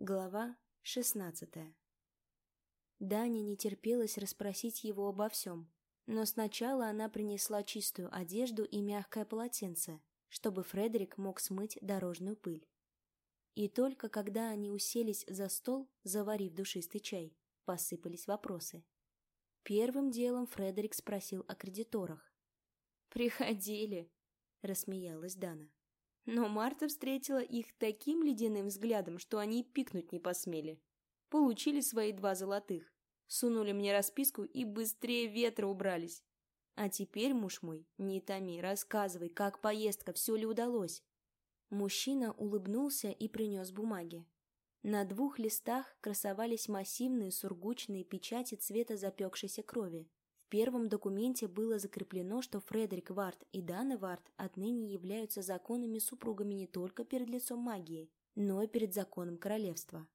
Глава шестнадцатая Дане не терпелось расспросить его обо всем, но сначала она принесла чистую одежду и мягкое полотенце, чтобы Фредерик мог смыть дорожную пыль. И только когда они уселись за стол, заварив душистый чай, посыпались вопросы. Первым делом Фредерик спросил о кредиторах. «Приходили», — рассмеялась Дана. Но Марта встретила их таким ледяным взглядом, что они пикнуть не посмели. Получили свои два золотых, сунули мне расписку и быстрее ветра убрались. А теперь, муж мой, не томи, рассказывай, как поездка, все ли удалось. Мужчина улыбнулся и принес бумаги. На двух листах красовались массивные сургучные печати цвета запекшейся крови. Первом документе было закреплено, что Фредерик Варт и Дана Варт отныне являются законными супругами не только перед лицом магии, но и перед законом королевства.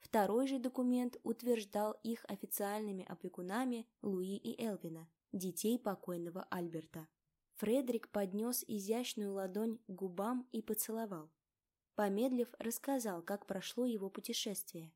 Второй же документ утверждал их официальными опекунами Луи и Элвина, детей покойного Альберта. Фредерик поднес изящную ладонь к губам и поцеловал. Помедлив, рассказал, как прошло его путешествие.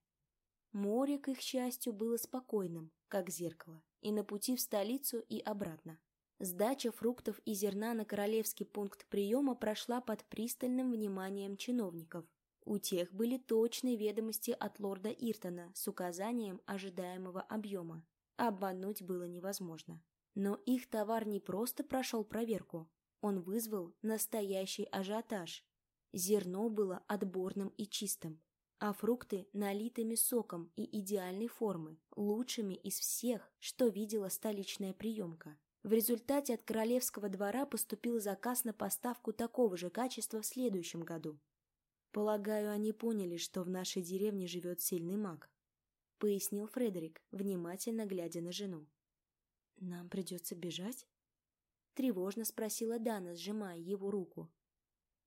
Море, к их счастью, было спокойным, как зеркало и на пути в столицу и обратно. Сдача фруктов и зерна на королевский пункт приема прошла под пристальным вниманием чиновников. У тех были точные ведомости от лорда Иртона с указанием ожидаемого объема. Обмануть было невозможно. Но их товар не просто прошел проверку, он вызвал настоящий ажиотаж. Зерно было отборным и чистым, а фрукты налитыми соком и идеальной формы, лучшими из всех, что видела столичная приемка. В результате от королевского двора поступил заказ на поставку такого же качества в следующем году. Полагаю, они поняли, что в нашей деревне живет сильный маг, пояснил Фредерик, внимательно глядя на жену. Нам придется бежать? Тревожно спросила Дана, сжимая его руку.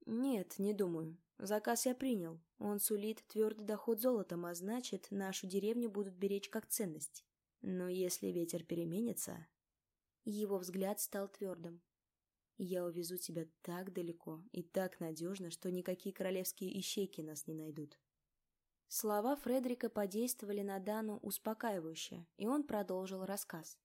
Нет, не думаю. Заказ я принял. Он сулит твердый доход золотом, а значит, нашу деревню будут беречь как ценность. Но если ветер переменится... Его взгляд стал твердым. Я увезу тебя так далеко и так надежно, что никакие королевские ищейки нас не найдут. Слова Фредерика подействовали на Дану успокаивающе, и он продолжил рассказ.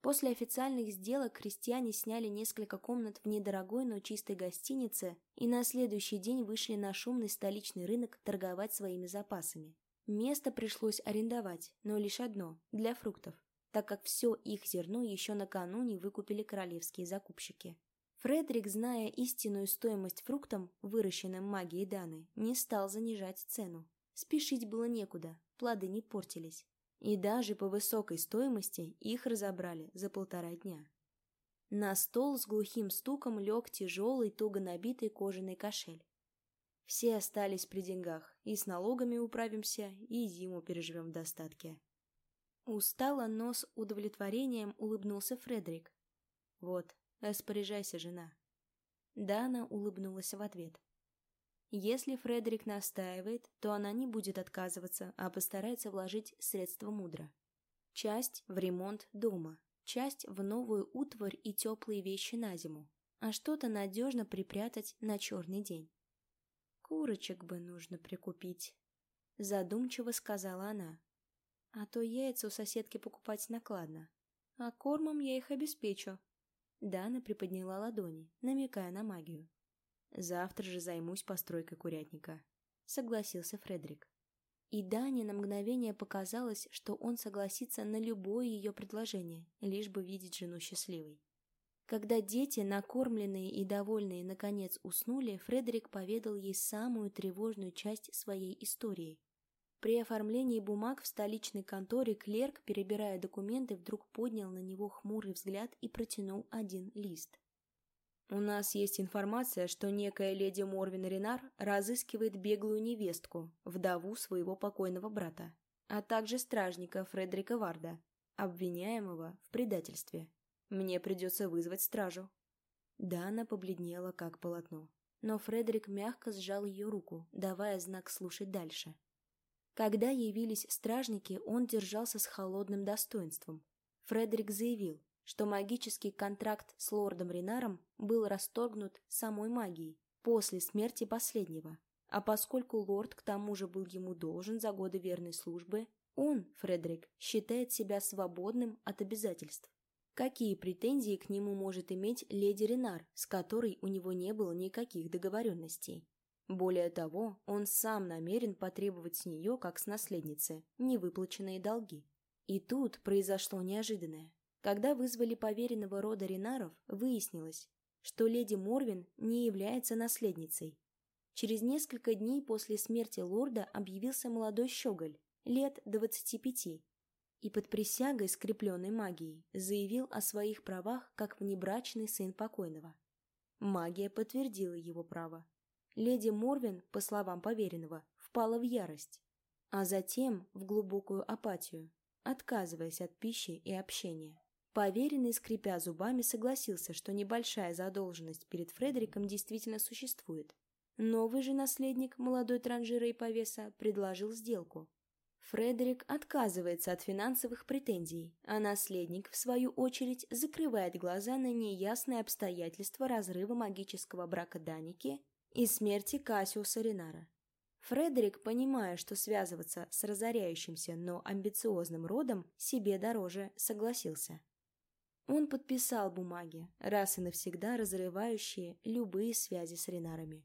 После официальных сделок крестьяне сняли несколько комнат в недорогой, но чистой гостинице и на следующий день вышли на шумный столичный рынок торговать своими запасами. Место пришлось арендовать, но лишь одно – для фруктов, так как все их зерно еще накануне выкупили королевские закупщики. Фредерик, зная истинную стоимость фруктам, выращенным магией Даны, не стал занижать цену. Спешить было некуда, плоды не портились. И даже по высокой стоимости их разобрали за полтора дня. На стол с глухим стуком лег тяжелый, туго набитый кожаный кошель. Все остались при деньгах, и с налогами управимся, и зиму переживем в достатке. Устало, но с удовлетворением улыбнулся Фредерик. «Вот, распоряжайся, жена». Дана улыбнулась в ответ. Если Фредерик настаивает, то она не будет отказываться, а постарается вложить средства мудро. Часть в ремонт дома, часть в новую утварь и теплые вещи на зиму, а что-то надежно припрятать на черный день. «Курочек бы нужно прикупить», — задумчиво сказала она. «А то яйца у соседки покупать накладно, а кормом я их обеспечу». Дана приподняла ладони, намекая на магию. Завтра же займусь постройкой курятника», — согласился Фредерик. И Дане на мгновение показалось, что он согласится на любое ее предложение, лишь бы видеть жену счастливой. Когда дети, накормленные и довольные, наконец уснули, Фредерик поведал ей самую тревожную часть своей истории. При оформлении бумаг в столичной конторе клерк, перебирая документы, вдруг поднял на него хмурый взгляд и протянул один лист. У нас есть информация, что некая леди Морвин Ренар разыскивает беглую невестку, вдову своего покойного брата, а также стражника Фредерика Варда, обвиняемого в предательстве. Мне придется вызвать стражу. Дана побледнела, как полотно. Но Фредерик мягко сжал ее руку, давая знак слушать дальше. Когда явились стражники, он держался с холодным достоинством. Фредерик заявил, что магический контракт с лордом Ринаром был расторгнут самой магией после смерти последнего, А поскольку лорд к тому же был ему должен за годы верной службы, он, Фредерик, считает себя свободным от обязательств. Какие претензии к нему может иметь леди Ренар, с которой у него не было никаких договоренностей? Более того, он сам намерен потребовать с нее, как с наследницы, невыплаченные долги. И тут произошло неожиданное. Когда вызвали поверенного рода Ренаров, выяснилось, что леди Морвин не является наследницей. Через несколько дней после смерти лорда объявился молодой щеголь, лет двадцати пяти, и под присягой, скрепленной магией, заявил о своих правах как внебрачный сын покойного. Магия подтвердила его право. Леди Морвин, по словам поверенного, впала в ярость, а затем в глубокую апатию, отказываясь от пищи и общения. Поверенный, скрипя зубами, согласился, что небольшая задолженность перед Фредериком действительно существует. Новый же наследник, молодой транжира и повеса, предложил сделку, Фредерик отказывается от финансовых претензий, а наследник, в свою очередь, закрывает глаза на неясные обстоятельства разрыва магического брака Даники и смерти Кассиуса Ринара. Фредерик, понимая, что связываться с разоряющимся, но амбициозным родом себе дороже, согласился. Он подписал бумаги, раз и навсегда разрывающие любые связи с Ринарами.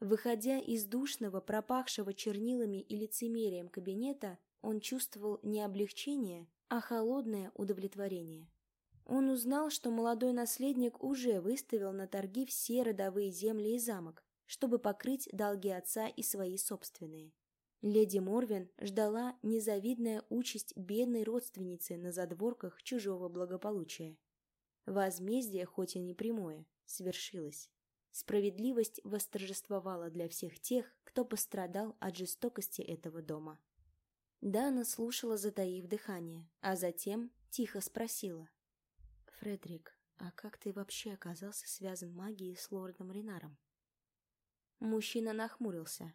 Выходя из душного, пропахшего чернилами и лицемерием кабинета, он чувствовал не облегчение, а холодное удовлетворение. Он узнал, что молодой наследник уже выставил на торги все родовые земли и замок, чтобы покрыть долги отца и свои собственные. Леди Морвин ждала незавидная участь бедной родственницы на задворках чужого благополучия. Возмездие, хоть и не прямое, свершилось. Справедливость восторжествовала для всех тех, кто пострадал от жестокости этого дома. Дана слушала, затаив дыхание, а затем тихо спросила. «Фредерик, а как ты вообще оказался связан магией с лордом Ренаром?» Мужчина нахмурился.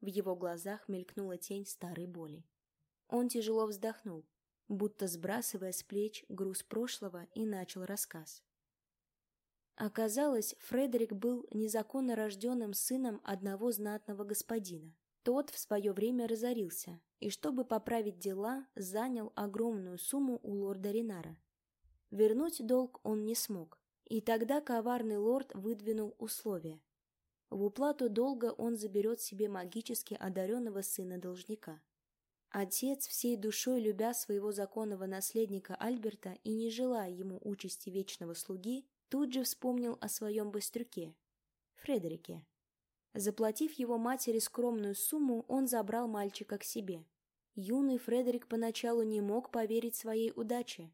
В его глазах мелькнула тень старой боли. Он тяжело вздохнул, будто сбрасывая с плеч груз прошлого, и начал рассказ. Оказалось, Фредерик был незаконно рожденным сыном одного знатного господина. Тот в свое время разорился, и чтобы поправить дела, занял огромную сумму у лорда Ринара. Вернуть долг он не смог, и тогда коварный лорд выдвинул условия. В уплату долга он заберет себе магически одаренного сына должника. Отец, всей душой любя своего законного наследника Альберта и не желая ему участи вечного слуги, тут же вспомнил о своем быстрюке, Фредерике. Заплатив его матери скромную сумму, он забрал мальчика к себе. Юный Фредерик поначалу не мог поверить своей удаче.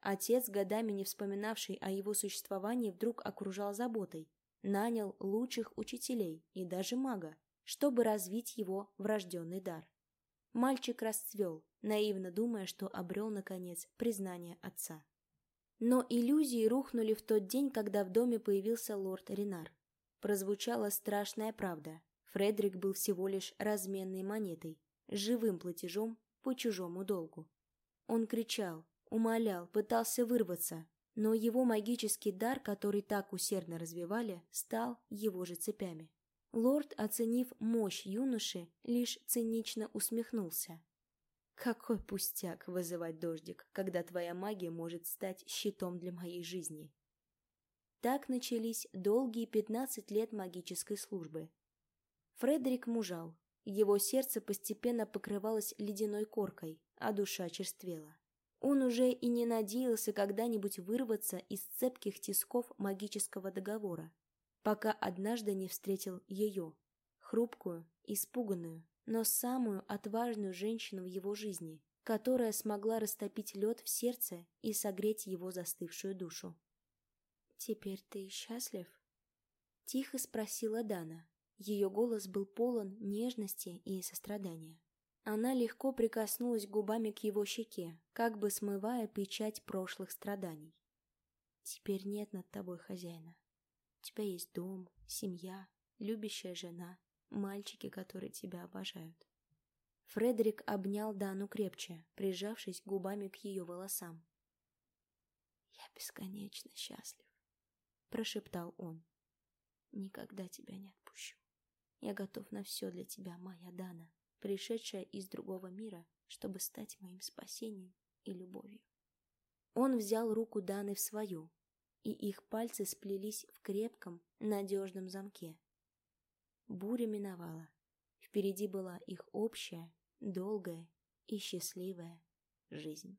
Отец, годами не вспоминавший о его существовании, вдруг окружал заботой, нанял лучших учителей и даже мага, чтобы развить его врожденный дар. Мальчик расцвел, наивно думая, что обрел, наконец, признание отца. Но иллюзии рухнули в тот день, когда в доме появился лорд Ренар. Прозвучала страшная правда. Фредерик был всего лишь разменной монетой, живым платежом по чужому долгу. Он кричал, умолял, пытался вырваться, но его магический дар, который так усердно развивали, стал его же цепями. Лорд, оценив мощь юноши, лишь цинично усмехнулся. Какой пустяк вызывать дождик, когда твоя магия может стать щитом для моей жизни. Так начались долгие пятнадцать лет магической службы. Фредерик мужал. Его сердце постепенно покрывалось ледяной коркой, а душа черствела. Он уже и не надеялся когда-нибудь вырваться из цепких тисков магического договора, пока однажды не встретил ее, хрупкую, испуганную, но самую отважную женщину в его жизни, которая смогла растопить лед в сердце и согреть его застывшую душу. «Теперь ты счастлив?» — тихо спросила Дана. Ее голос был полон нежности и сострадания. Она легко прикоснулась губами к его щеке, как бы смывая печать прошлых страданий. «Теперь нет над тобой хозяина. У тебя есть дом, семья, любящая жена, мальчики, которые тебя обожают. Фредерик обнял Дану крепче, прижавшись губами к ее волосам. «Я бесконечно счастлив», — прошептал он. «Никогда тебя не отпущу. Я готов на все для тебя, моя Дана, пришедшая из другого мира, чтобы стать моим спасением и любовью. Он взял руку Даны в свою, и их пальцы сплелись в крепком, надежном замке. Буря миновала. Впереди была их общая, долгая и счастливая жизнь.